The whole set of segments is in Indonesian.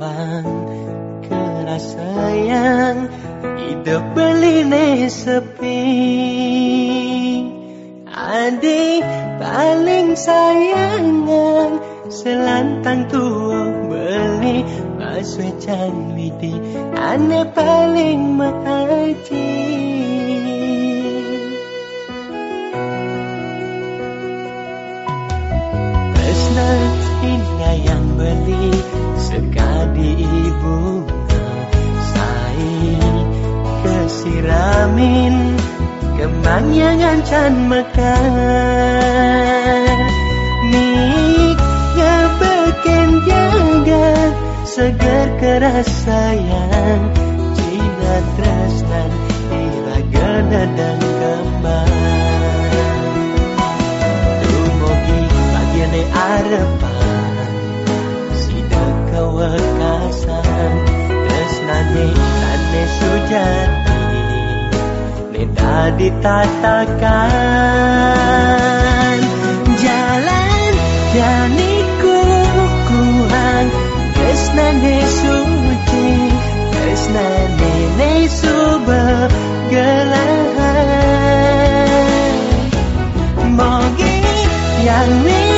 kambang keras sayang hidup beli sepi. Adik paling sayangan selantang tua beli baswe can widi ane paling mengaji Indah sekali bunga kesiramin kembang yang ancan mekar. Nik ya beken jaga segar keras sayang. Cina tresnan iraga dan kembang Ditatakan. Jalan janiku kuhang Tresnane suci Tresnane ne subah gelahan Mogi yang widi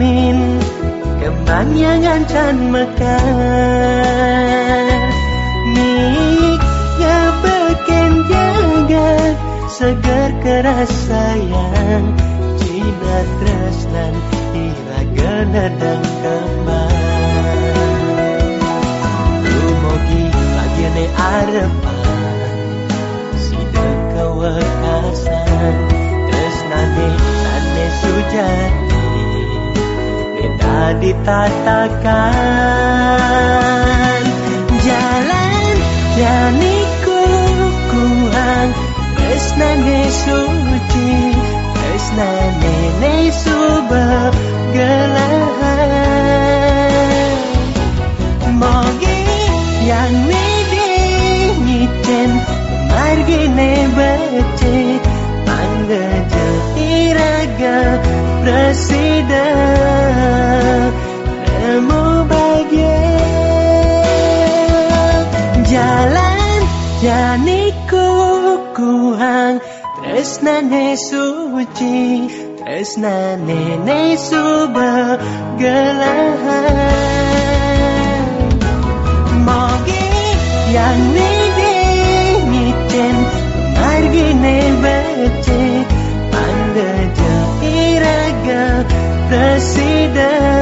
kesiramin kembang yang ancan mekar. Nik ya beken jaga segar keras sayang. Cina tresnan iraga dan kembang Lumogi bagian arepan Sida kawakasan Tresnane tane sujati Ditatakan Jalan janiku kuhang Tresnane suci Tresnane ne subah gelahan. Mogi yang widi nyicen Margi ne bace Anda iraga presiden janiku kuhang Tresnane suci Tresnane ne subah gelahan Mogi yang widi nyicen Margi ne bace Anda iraga presiden